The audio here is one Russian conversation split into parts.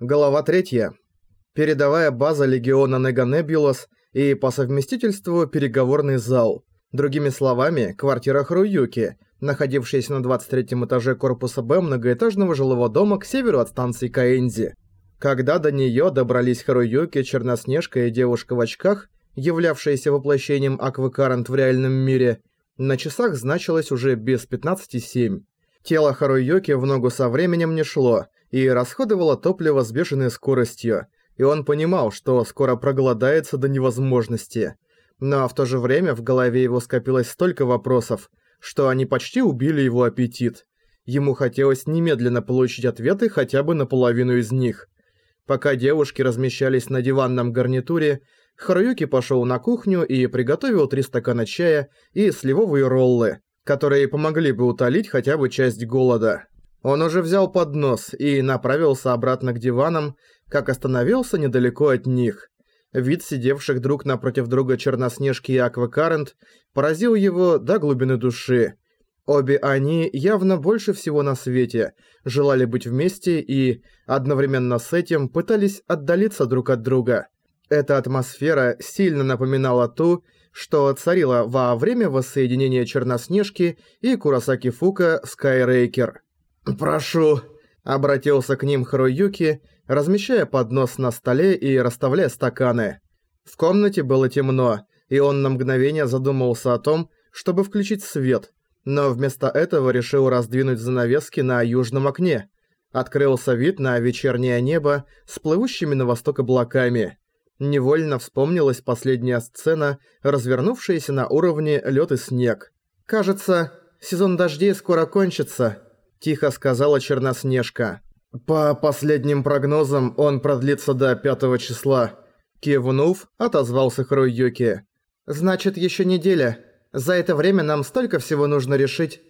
Глава 3. Передовая база Легиона Неганебулос и по совместительству переговорный зал. Другими словами, квартира Харуюки, находившаяся на 23 этаже корпуса Б многоэтажного жилого дома к северу от станции Каэнзи. Когда до неё добрались Харуюки, Черноснежка и девушка в очках, являвшаяся воплощением Аквакарант в реальном мире, на часах значилось уже без 15.07. Тело Харуюки в ногу со временем не шло и расходовало топливо с бешеной скоростью, и он понимал, что скоро проголодается до невозможности. Но в то же время в голове его скопилось столько вопросов, что они почти убили его аппетит. Ему хотелось немедленно получить ответы хотя бы на половину из них. Пока девушки размещались на диванном гарнитуре, Харуюки пошел на кухню и приготовил три стакана чая и сливовые роллы, которые помогли бы утолить хотя бы часть голода. Он уже взял поднос и направился обратно к диванам, как остановился недалеко от них. Вид сидевших друг напротив друга Черноснежки и Аквакарент поразил его до глубины души. Обе они явно больше всего на свете желали быть вместе и одновременно с этим пытались отдалиться друг от друга. Эта атмосфера сильно напоминала ту, что царила во время воссоединения Черноснежки и Курасаки Фука Скайрейкер. «Прошу», — обратился к ним Харуюки, размещая поднос на столе и расставляя стаканы. В комнате было темно, и он на мгновение задумался о том, чтобы включить свет, но вместо этого решил раздвинуть занавески на южном окне. Открылся вид на вечернее небо с плывущими на восток облаками. Невольно вспомнилась последняя сцена, развернувшаяся на уровне лед и снег. «Кажется, сезон дождей скоро кончится», – тихо сказала Черноснежка. «По последним прогнозам он продлится до пятого числа», – кивнув, отозвался Хруюки. «Значит, еще неделя. За это время нам столько всего нужно решить.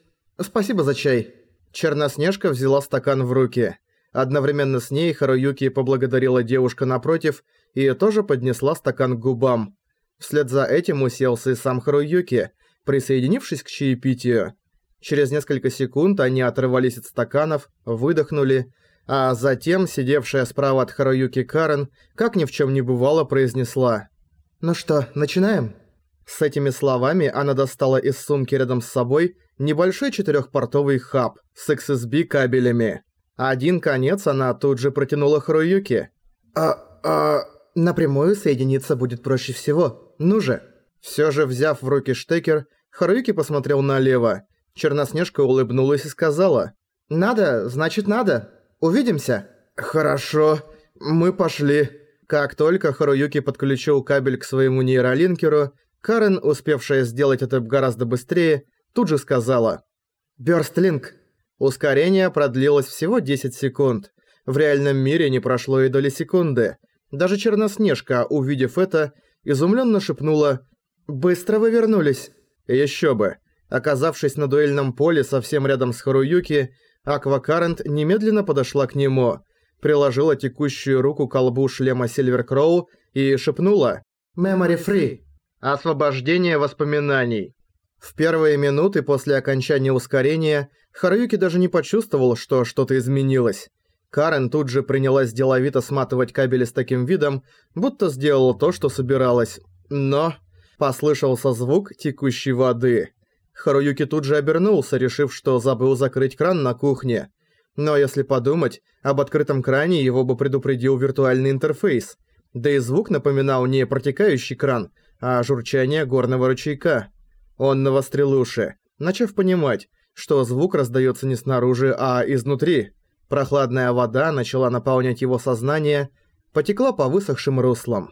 Спасибо за чай». Черноснежка взяла стакан в руки. Одновременно с ней Харуюки поблагодарила девушка напротив и тоже поднесла стакан к губам. Вслед за этим уселся и сам Харуюки, присоединившись к чаепитию. Через несколько секунд они оторвались от стаканов, выдохнули, а затем сидевшая справа от Харуюки Карен, как ни в чем не бывало, произнесла «Ну что, начинаем?» С этими словами она достала из сумки рядом с собой небольшой четырехпортовый хаб с XSB кабелями. Один конец она тут же протянула Харуюке. «А... а...» Напрямую соединиться будет проще всего. Ну же. Всё же, взяв в руки штекер, Харуюки посмотрел налево. Черноснежка улыбнулась и сказала. «Надо, значит надо. Увидимся». «Хорошо. Мы пошли». Как только Харуюки подключил кабель к своему нейролинкеру, Карен, успевшая сделать это гораздо быстрее, тут же сказала. «Бёрстлинк». Ускорение продлилось всего 10 секунд. В реальном мире не прошло и доли секунды. Даже Черноснежка, увидев это, изумленно шепнула «Быстро вы вернулись!» Еще бы. Оказавшись на дуэльном поле совсем рядом с Харуюки, Аквакарент немедленно подошла к нему, приложила текущую руку к колбу шлема Сильвер Кроу и шепнула «Memory Free» – освобождение воспоминаний. В первые минуты после окончания ускорения Харуюки даже не почувствовал, что что-то изменилось. Карен тут же принялась деловито сматывать кабели с таким видом, будто сделала то, что собиралась. Но... Послышался звук текущей воды. Харуюки тут же обернулся, решив, что забыл закрыть кран на кухне. Но если подумать, об открытом кране его бы предупредил виртуальный интерфейс. Да и звук напоминал не протекающий кран, а журчание горного ручейка. Он навострил уши, начав понимать, что звук раздаётся не снаружи, а изнутри. Прохладная вода начала наполнять его сознание, потекла по высохшим руслам.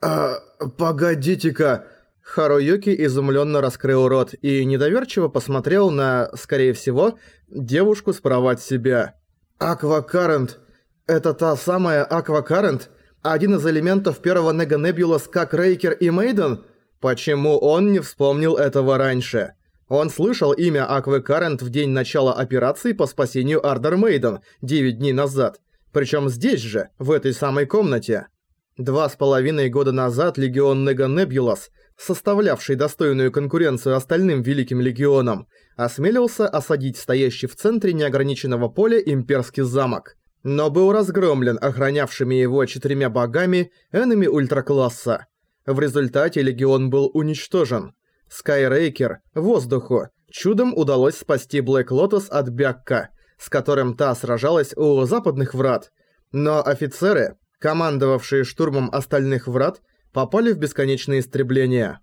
«А, погодите-ка!» Харуюки изумленно раскрыл рот и недоверчиво посмотрел на, скорее всего, девушку справа от себя. «Аквакарент! Это та самая Аквакарент? Один из элементов первого Нега Небулас, как Рейкер и Мейден? Почему он не вспомнил этого раньше?» Он слышал имя Аквы Карент в день начала операции по спасению Ардер Мейден 9 дней назад. Причем здесь же, в этой самой комнате. Два с половиной года назад Легион Нега Небулас, составлявший достойную конкуренцию остальным Великим Легионам, осмелился осадить стоящий в центре неограниченного поля имперский замок. но был разгромлен охранявшими его четырьмя богами энеми ультракласса. В результате Легион был уничтожен. Скайрейкер, воздуху, чудом удалось спасти Блэк Лотос от Бякка, с которым та сражалась у западных врат. Но офицеры, командовавшие штурмом остальных врат, попали в бесконечное истребление.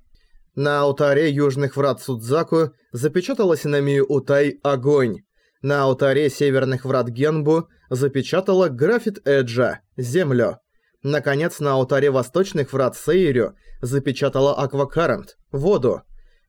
На алтаре южных врат Судзаку запечаталась Намию Утай «Огонь». На алтаре северных врат Генбу запечатала графит Эджа «Землю». Наконец, на алтаре восточных врат Сейрю запечатала Аквакарант «Воду».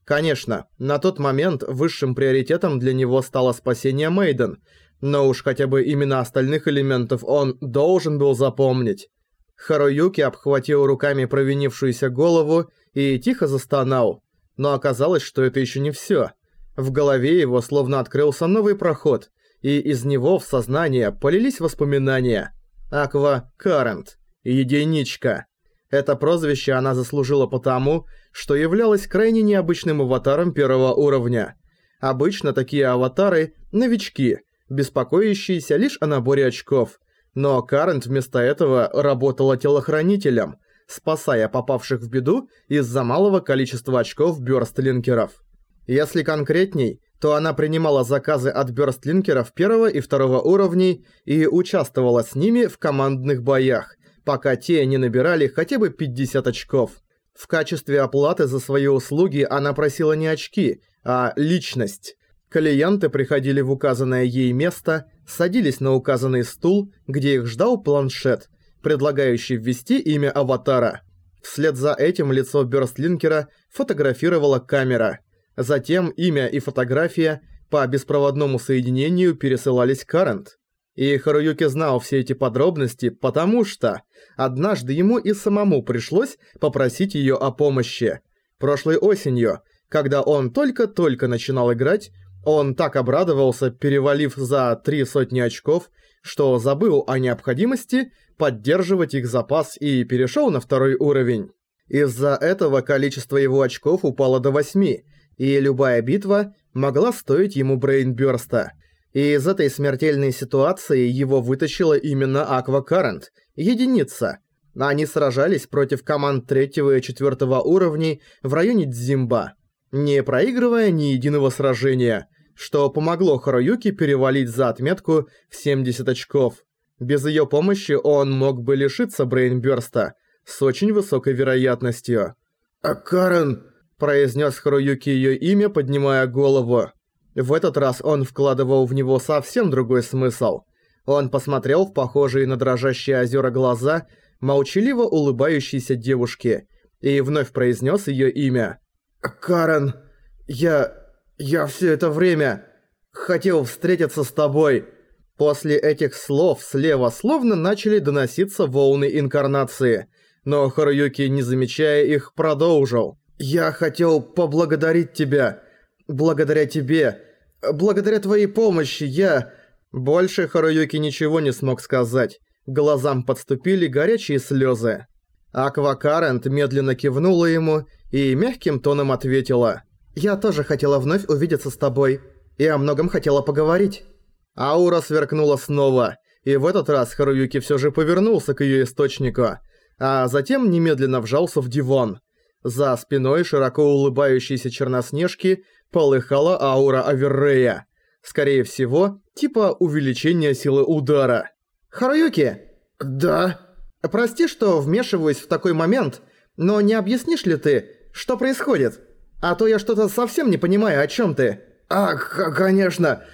Конечно, на тот момент высшим приоритетом для него стало спасение Мейден, но уж хотя бы имена остальных элементов он должен был запомнить. Харуюки обхватил руками провинившуюся голову и тихо застонал. Но оказалось, что это еще не всё. В голове его словно открылся новый проход, и из него в сознание полились воспоминания. Аква Карент. Единичка. Это прозвище она заслужила потому, что являлась крайне необычным аватаром первого уровня. Обычно такие аватары – новички, беспокоящиеся лишь о наборе очков. Но Карент вместо этого работала телохранителем, спасая попавших в беду из-за малого количества очков бёрстлинкеров. Если конкретней, то она принимала заказы от бёрстлинкеров первого и второго уровней и участвовала с ними в командных боях, пока те не набирали хотя бы 50 очков. В качестве оплаты за свои услуги она просила не очки, а личность. Клиенты приходили в указанное ей место, садились на указанный стул, где их ждал планшет, предлагающий ввести имя аватара. Вслед за этим лицо Бёрстлинкера фотографировала камера. Затем имя и фотография по беспроводному соединению пересылались Карент. И Харуюки знал все эти подробности, потому что однажды ему и самому пришлось попросить её о помощи. Прошлой осенью, когда он только-только начинал играть, он так обрадовался, перевалив за три сотни очков, что забыл о необходимости поддерживать их запас и перешел на второй уровень. Из-за этого количество его очков упало до восьми, и любая битва могла стоить ему брейнбёрста. И из этой смертельной ситуации его вытащила именно Аква Карент, единица. Они сражались против команд третьего и четвертого уровней в районе Дзимба, не проигрывая ни единого сражения, что помогло Харуюки перевалить за отметку в 70 очков. Без её помощи он мог бы лишиться Брейнбёрста с очень высокой вероятностью. «А Карен...» – произнес Харуюки её имя, поднимая голову. В этот раз он вкладывал в него совсем другой смысл. Он посмотрел в похожие на дрожащие озера глаза молчаливо улыбающейся девушки и вновь произнес её имя. «Карен, я... я все это время хотел встретиться с тобой». После этих слов слева словно начали доноситься волны инкарнации, но Харуюки, не замечая их, продолжил. «Я хотел поблагодарить тебя. Благодаря тебе, благодаря твоей помощи я...» Больше Харуюки ничего не смог сказать. Глазам подступили горячие слезы. Аквакарент медленно кивнула ему и мягким тоном ответила. «Я тоже хотела вновь увидеться с тобой. И о многом хотела поговорить». Аура сверкнула снова, и в этот раз Харуюки все же повернулся к ее источнику, а затем немедленно вжался в диван. За спиной широко улыбающейся Черноснежки полыхала аура Аверрея. Скорее всего, типа увеличения силы удара. «Харуюки!» «Да?» «Прости, что вмешиваюсь в такой момент, но не объяснишь ли ты, что происходит? А то я что-то совсем не понимаю, о чем ты». «А, конечно.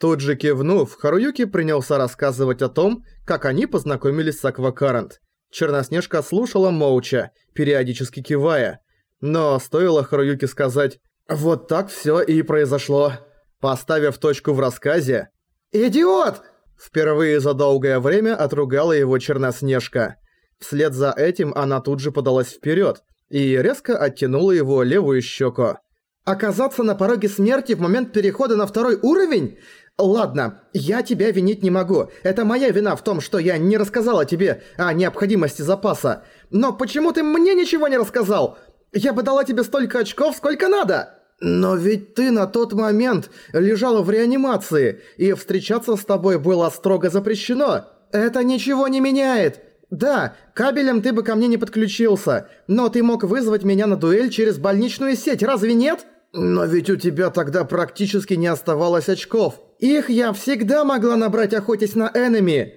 Тут же кивнув, Харуюки принялся рассказывать о том, как они познакомились с Аквакарант. Черноснежка слушала молча, периодически кивая. Но стоило Харуюки сказать «Вот так всё и произошло». Поставив точку в рассказе «Идиот!» Впервые за долгое время отругала его Черноснежка. Вслед за этим она тут же подалась вперед и резко оттянула его левую щеку. «Оказаться на пороге смерти в момент перехода на второй уровень? «Ладно, я тебя винить не могу. Это моя вина в том, что я не рассказала тебе о необходимости запаса. Но почему ты мне ничего не рассказал? Я бы дала тебе столько очков, сколько надо!» «Но ведь ты на тот момент лежала в реанимации, и встречаться с тобой было строго запрещено. это ничего не меняет. Да, кабелем ты бы ко мне не подключился, но ты мог вызвать меня на дуэль через больничную сеть, разве нет? Но ведь у тебя тогда практически не оставалось очков. Их я всегда могла набрать, охотясь на энеми.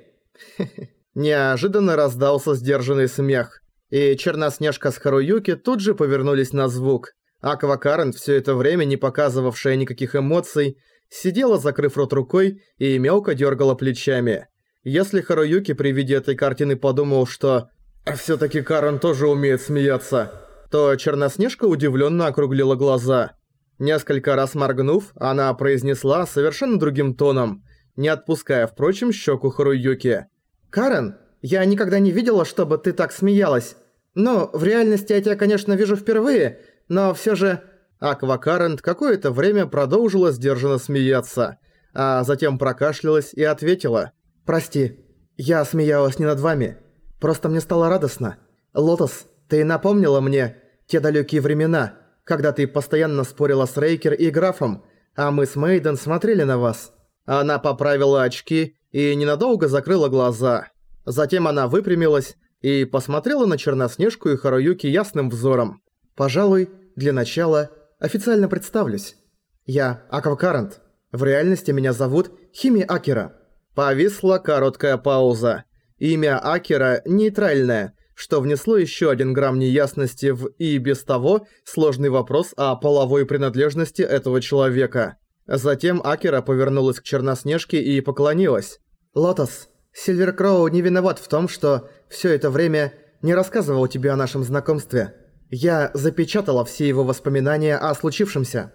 Неожиданно раздался сдержанный смех. И Черноснежка с Харуюки тут же повернулись на звук. Аквакарент, все это время не показывавшая никаких эмоций, сидела, закрыв рот рукой, и мелко дергала плечами. Если Харуюки при виде этой картины подумал, что все таки Карен тоже умеет смеяться», то Черноснежка удивленно округлила глаза. Несколько раз моргнув, она произнесла совершенно другим тоном, не отпуская, впрочем, щеку Харуюки. «Карен, я никогда не видела, чтобы ты так смеялась. Ну, в реальности я тебя, конечно, вижу впервые, но все же...» Аквакарент какое-то время продолжила сдержанно смеяться, а затем прокашлялась и ответила. «Прости, я смеялась не над вами. Просто мне стало радостно. Лотос, ты напомнила мне те далекие времена, когда ты постоянно спорила с Рейкер и Графом, а мы с Мейден смотрели на вас». Она поправила очки и ненадолго закрыла глаза. Затем она выпрямилась и посмотрела на Черноснежку и Харуюки ясным взором. «Пожалуй, для начала официально представлюсь. Я Аквакарант. В реальности меня зовут Хими Акера». Повисла короткая пауза. Имя Акера нейтральное, что внесло еще один грамм неясности в и без того сложный вопрос о половой принадлежности этого человека. Затем Акера повернулась к Черноснежке и поклонилась. «Лотос, Сильвер Кроу не виноват в том, что все это время не рассказывал тебе о нашем знакомстве. Я запечатала все его воспоминания о случившемся».